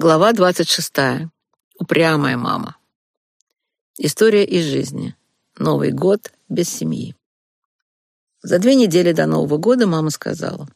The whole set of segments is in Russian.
Глава 26. Упрямая мама. История из жизни. Новый год без семьи. За две недели до Нового года мама сказала,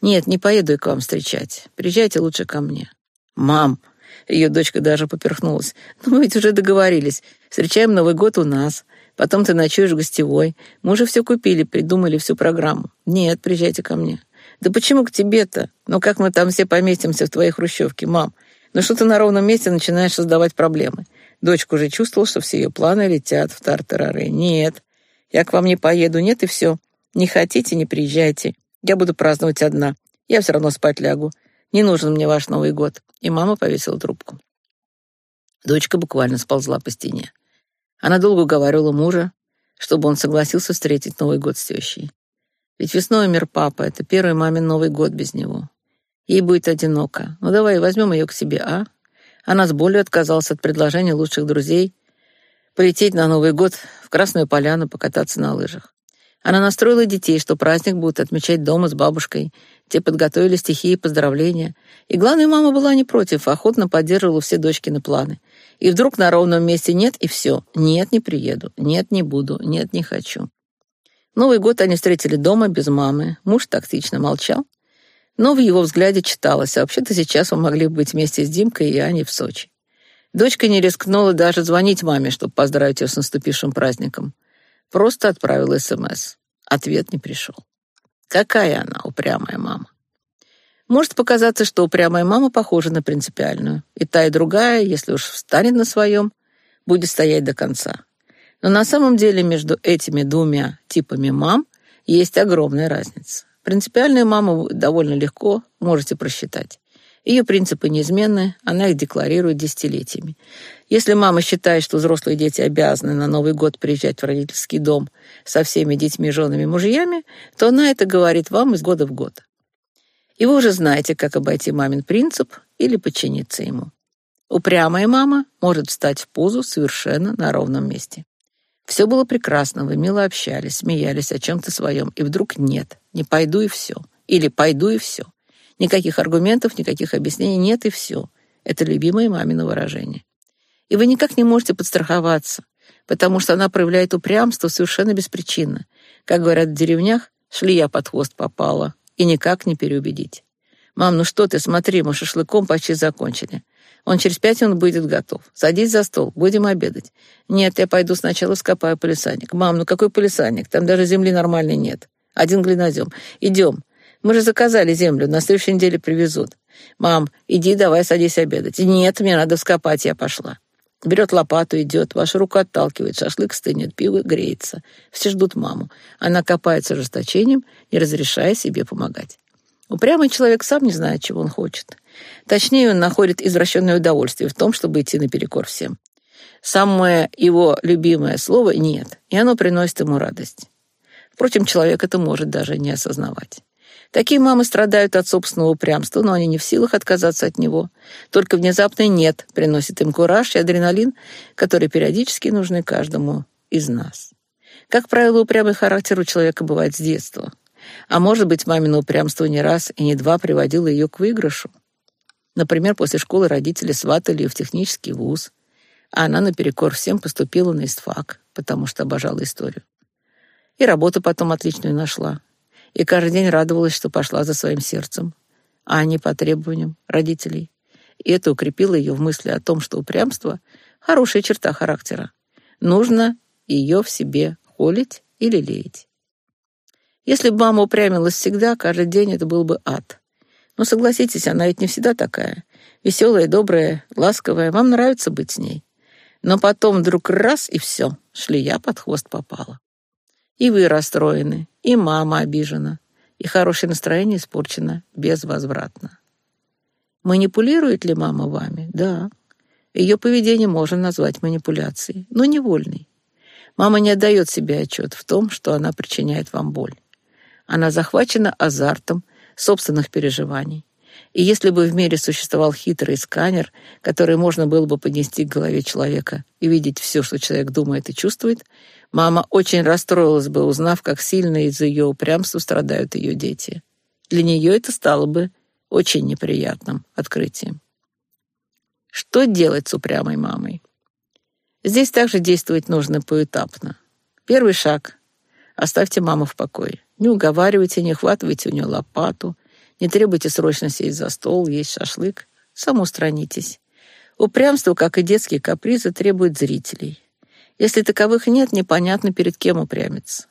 «Нет, не поеду я к вам встречать. Приезжайте лучше ко мне». «Мам!» Ее дочка даже поперхнулась. «Ну, мы ведь уже договорились. Встречаем Новый год у нас. Потом ты ночуешь в гостевой. Мы уже все купили, придумали всю программу. Нет, приезжайте ко мне». «Да почему к тебе-то? Ну как мы там все поместимся в твоей хрущевке, мам? Но что ты на ровном месте начинаешь создавать проблемы. Дочка уже чувствовала, что все ее планы летят в тартарары. Нет, я к вам не поеду, нет и все. Не хотите, не приезжайте. Я буду праздновать одна. Я все равно спать лягу. Не нужен мне ваш Новый год. И мама повесила трубку. Дочка буквально сползла по стене. Она долго уговаривала мужа, чтобы он согласился встретить Новый год с тещей. Ведь весной умер папа, это первый мамин Новый год без него. Ей будет одиноко. Ну давай возьмем ее к себе, а? Она с болью отказалась от предложения лучших друзей полететь на Новый год в Красную Поляну покататься на лыжах. Она настроила детей, что праздник будут отмечать дома с бабушкой. Те подготовили стихи и поздравления. И главная мама была не против, охотно поддерживала все дочкины планы. И вдруг на ровном месте нет, и все. Нет, не приеду. Нет, не буду. Нет, не хочу. Новый год они встретили дома без мамы. Муж тактично молчал, но в его взгляде читалось, а вообще-то сейчас мы могли быть вместе с Димкой и Аней в Сочи. Дочка не рискнула даже звонить маме, чтобы поздравить ее с наступившим праздником. Просто отправила СМС. Ответ не пришел. Какая она, упрямая мама. Может показаться, что упрямая мама похожа на принципиальную. И та, и другая, если уж встанет на своем, будет стоять до конца. Но на самом деле между этими двумя типами мам есть огромная разница. Принципиальную маму довольно легко можете просчитать. Ее принципы неизменны, она их декларирует десятилетиями. Если мама считает, что взрослые дети обязаны на Новый год приезжать в родительский дом со всеми детьми, женами, мужьями, то она это говорит вам из года в год. И вы уже знаете, как обойти мамин принцип или подчиниться ему. Упрямая мама может встать в позу совершенно на ровном месте. Все было прекрасно, вы мило общались, смеялись о чем-то своем, и вдруг нет, не пойду и все. Или пойду и все. Никаких аргументов, никаких объяснений нет и все. Это любимое мамино выражение. И вы никак не можете подстраховаться, потому что она проявляет упрямство совершенно беспричинно. Как говорят в деревнях, шли я под хвост попала, и никак не переубедить. «Мам, ну что ты, смотри, мы шашлыком почти закончили. Он через пять минут будет готов. Садись за стол, будем обедать. Нет, я пойду сначала скопаю полисадник. Мам, ну какой полисадник? Там даже земли нормальной нет. Один глинозем. Идем. Мы же заказали землю, на следующей неделе привезут. Мам, иди давай садись обедать. Нет, мне надо вскопать, я пошла. Берет лопату, идет, вашу руку отталкивает, шашлык стынет, пиво греется. Все ждут маму. Она копается ожесточением, не разрешая себе помогать. Упрямый человек сам не знает, чего он хочет. Точнее, он находит извращенное удовольствие в том, чтобы идти наперекор всем. Самое его любимое слово «нет», и оно приносит ему радость. Впрочем, человек это может даже не осознавать. Такие мамы страдают от собственного упрямства, но они не в силах отказаться от него. Только внезапный «нет» приносит им кураж и адреналин, которые периодически нужны каждому из нас. Как правило, упрямый характер у человека бывает с детства. А может быть, мамино упрямство не раз и не два приводило ее к выигрышу. Например, после школы родители сватали ее в технический вуз, а она наперекор всем поступила на истфак, потому что обожала историю. И работу потом отличную нашла. И каждый день радовалась, что пошла за своим сердцем, а не по требованиям родителей. И это укрепило ее в мысли о том, что упрямство — хорошая черта характера. Нужно ее в себе холить или леять. Если бы мама упрямилась всегда, каждый день это был бы ад. Но согласитесь, она ведь не всегда такая. Веселая, добрая, ласковая. Вам нравится быть с ней. Но потом вдруг раз и все, шлея под хвост попала. И вы расстроены, и мама обижена, и хорошее настроение испорчено безвозвратно. Манипулирует ли мама вами? Да. Ее поведение можно назвать манипуляцией, но невольной. Мама не отдает себе отчет в том, что она причиняет вам боль. Она захвачена азартом собственных переживаний. И если бы в мире существовал хитрый сканер, который можно было бы поднести к голове человека и видеть все, что человек думает и чувствует, мама очень расстроилась бы, узнав, как сильно из-за ее упрямства страдают ее дети. Для нее это стало бы очень неприятным открытием. Что делать с упрямой мамой? Здесь также действовать нужно поэтапно. Первый шаг — оставьте маму в покое. Не уговаривайте, не хватывайте у нее лопату, не требуйте срочно сесть за стол, есть шашлык. Самоустранитесь. Упрямство, как и детские капризы, требует зрителей. Если таковых нет, непонятно, перед кем упрямиться.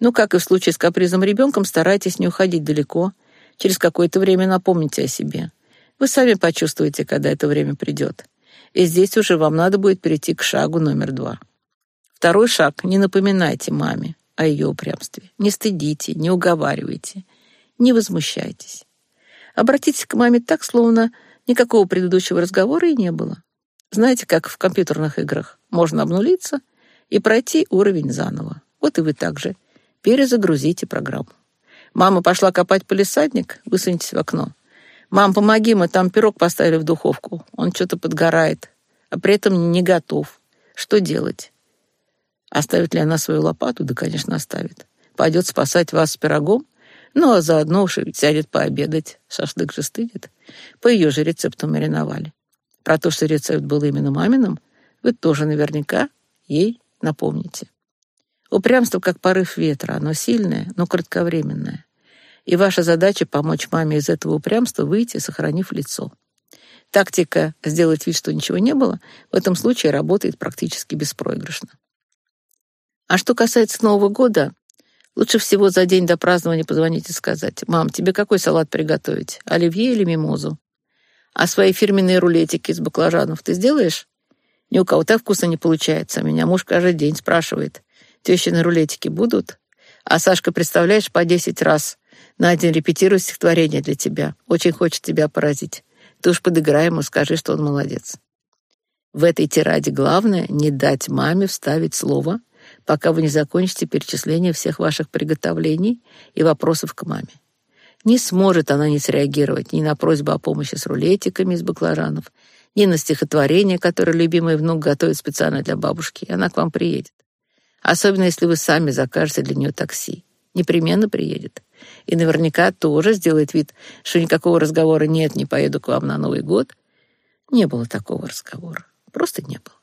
Ну, как и в случае с капризом ребенком, старайтесь не уходить далеко. Через какое-то время напомните о себе. Вы сами почувствуете, когда это время придет. И здесь уже вам надо будет перейти к шагу номер два. Второй шаг — не напоминайте маме о ее упрямстве. Не стыдите, не уговаривайте, не возмущайтесь. Обратитесь к маме так, словно никакого предыдущего разговора и не было. Знаете, как в компьютерных играх можно обнулиться и пройти уровень заново. Вот и вы также перезагрузите программу. Мама пошла копать полисадник, высуньтесь в окно. «Мам, помоги, мы там пирог поставили в духовку. Он что-то подгорает, а при этом не готов. Что делать?» Оставит ли она свою лопату? Да, конечно, оставит. Пойдет спасать вас с пирогом? Ну, а заодно уж сядет пообедать. Шашлык же стыдит. По ее же рецепту мариновали. Про то, что рецепт был именно маминым, вы тоже наверняка ей напомните. Упрямство как порыв ветра, оно сильное, но кратковременное. И ваша задача — помочь маме из этого упрямства выйти, сохранив лицо. Тактика «сделать вид, что ничего не было» в этом случае работает практически беспроигрышно. А что касается Нового года, лучше всего за день до празднования позвонить и сказать, «Мам, тебе какой салат приготовить, оливье или мимозу? А свои фирменные рулетики из баклажанов ты сделаешь?» Ни у кого так вкусно не получается. Меня муж каждый день спрашивает, «Тещины рулетики будут?» А Сашка, представляешь, по десять раз на день репетирую стихотворение для тебя. Очень хочет тебя поразить. Ты уж подыграй ему, скажи, что он молодец. В этой тираде главное — не дать маме вставить слово, пока вы не закончите перечисление всех ваших приготовлений и вопросов к маме. Не сможет она не среагировать ни на просьбу о помощи с рулетиками из баклажанов, ни на стихотворение, которое любимый внук готовит специально для бабушки, она к вам приедет. Особенно, если вы сами закажете для нее такси. Непременно приедет. И наверняка тоже сделает вид, что никакого разговора нет, не поеду к вам на Новый год. Не было такого разговора. Просто не было.